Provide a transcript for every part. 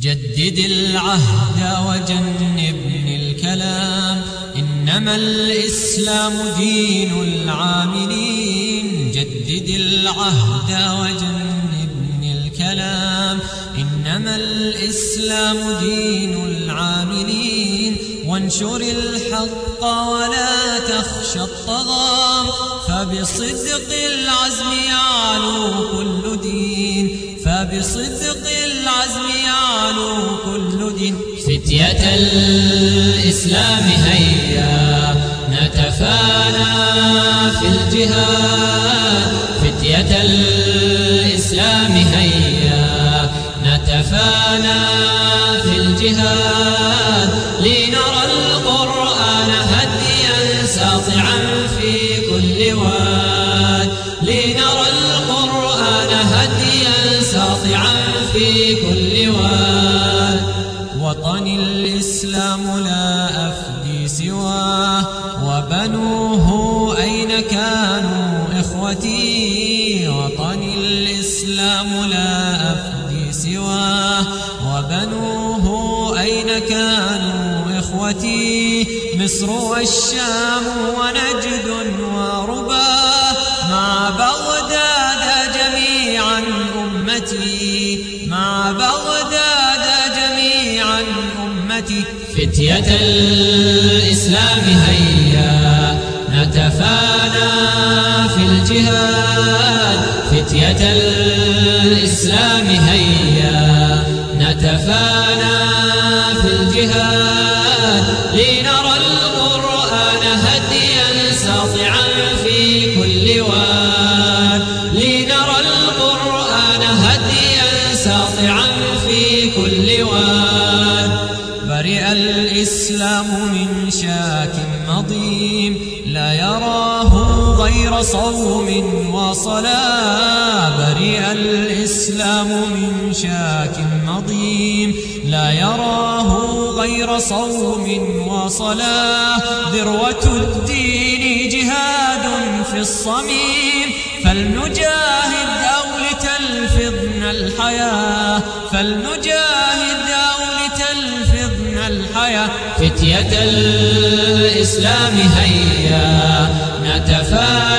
جدد العهد وجنبني الكلام. إنما الإسلام دين العاملين. جدد العهد وجنبني الكلام. إنما الإسلام دين العاملين. وانشر الحق ولا تخشى الطغام فبصدق العزم يعلو كل دين. فبصدق العزم يعلو كل دين. فتية الإسلام هيا نتفانى في الجهاد. في كل واد. وطني الإسلام لا أفدي سواه. وبنوه أين كانوا إخوتي؟ وطني الإسلام لا أفدي سواه. وبنوه أين كانوا إخوتي؟ مصر والشام ونجد ورباه مع بغداد جميعا أمتي. مع بغداد جميعا أمتي فتية الإسلام هيا نتفانى في الجهاد. فتية الإسلام هيا نتفانى الإسلام من شاك مضيم لا يراه غير صوم وصلاة برئ الإسلام من شاك مضيم لا يراه غير صوم وصلاة ذروة الدين جهاد في الصميم فلنجاهد أو لتلفظنا الحياة فلنجاهد الإسلام هيا نتفانى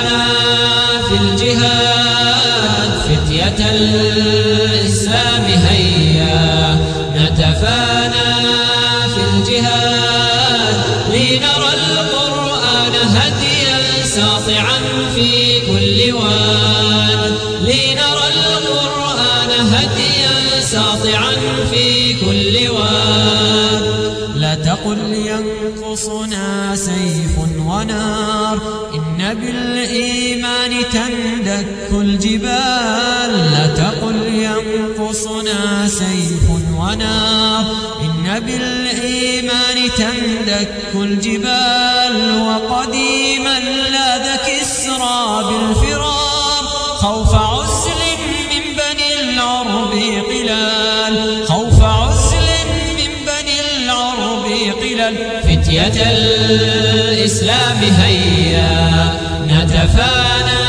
ينقصنا سيف ونار. إن بالإيمان تندك الجبال. لا تقل ينقصنا سيف ونار. إن بالإيمان تندك الجبال. وقديما لاذ كسرى بالفرار. خوف عزل قلال فتية الإسلام هيا. نتفانى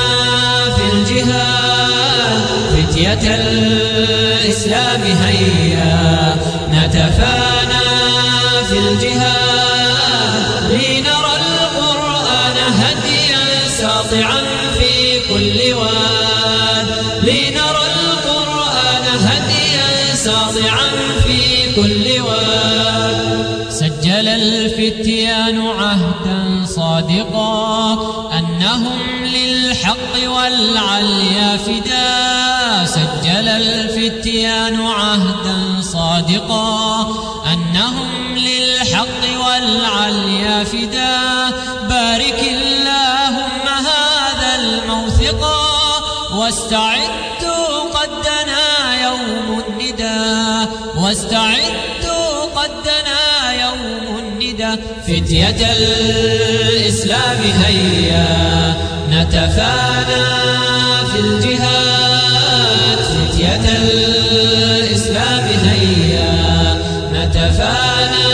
في الجهاد. فتية الإسلام هيا. نتفانى في الجهاد. لنرى القرآن هديا ساطعا في كل واد. سجل الفتيان عهدا صادقا أنهم للحق والعليا فدا. سجل الفتيان عهدا صادقا أنهم للحق والعليا فدا. بارك اللهم هذا الموثقا واستعدوا قد دنا يوم الندى. واستعدوا قد دنا يوم الندى. فتية الإسلام هيا. نتفانى في الجهاد. فتية الإسلام هيا. نتفانى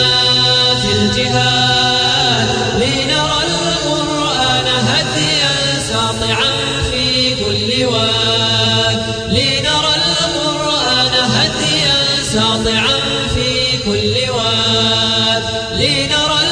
في الجهاد. لنرى القرآن هديا ساطعا في كل واد. لنرى القرآن هديا ساطعا في كل واد لنرى